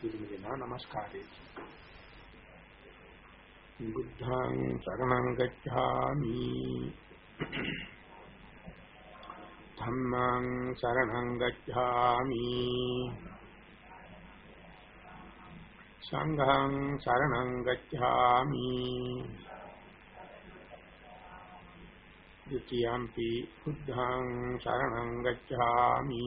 සියලුම දෙනා নমස්කාරය. බුද්ධං සරණං ගච්ඡාමි. ධම්මං සරණං ගච්ඡාමි. සංඝං සරණං ගච්ඡාමි. ဒုတိယံ පි බුද්ධං සරණං ගච්ඡාමි.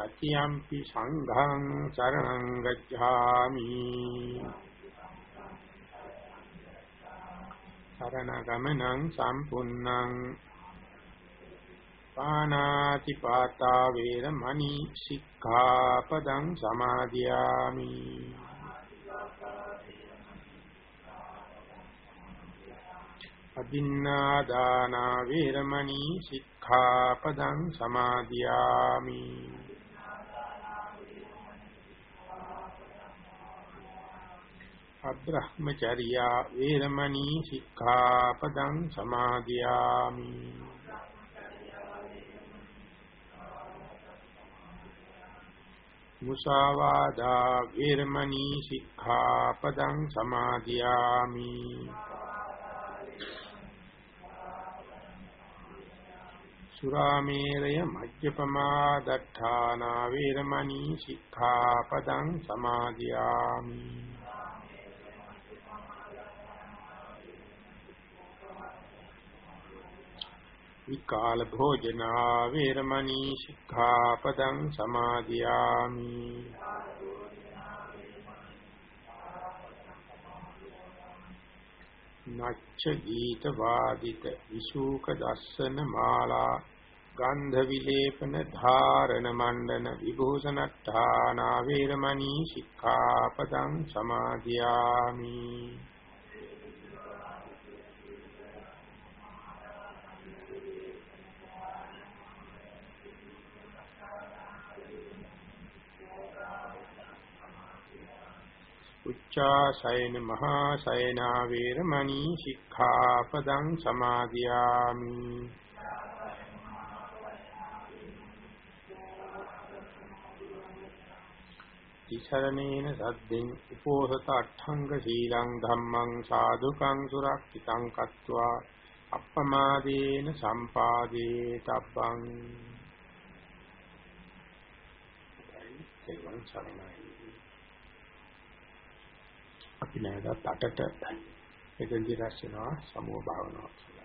සතියම්පි සංඝං සරණං ගච්ඡාමි සරණ ගමනං සම්පුන්නං පානාති පාතා වේරමණී සික්ඛාපදං සමාදියාමි අදින්නා දාන වේරමණී සික්ඛාපදං සමාදියාමි අබ්‍රහ්මචර්යා වේරමණී සික්ඛාපදං සමාදියාමි. මුසාවාදා වේරමණී සික්ඛාපදං සමාදියාමි. සුරාමේරය මජ්ජපමා දත්තානා වේරමණී සික්ඛාපදං සමාදියාමි. විකාල භෝජනා වේරමණී සික්ඛාපදං සමාදියාමි. නච්ච ගීත වාදිත විසූක දස්සන මාලා ගන්ධ විලේපන ධාරණ මණ්ඩන විභූෂණට්ඨානා වේරමණී සික්ඛාපදං සමාදියාමි. උච්චාසයන මහා සයනා වේරමණී සික්ඛාපදං සමාදියාමි. තිසරණේන සද්දෙන් උපෝසත අට්ඨංග සීලං ධම්මං සාදුකං සුරක්ෂිතං කତ୍වා අප්පමාදේන සම්පාදේ තබ්බං ඒවන් සරණයි. අපි නැවතත් අටට එතෙන්දි රැස් වෙනවා සමුහ භාවනාවක්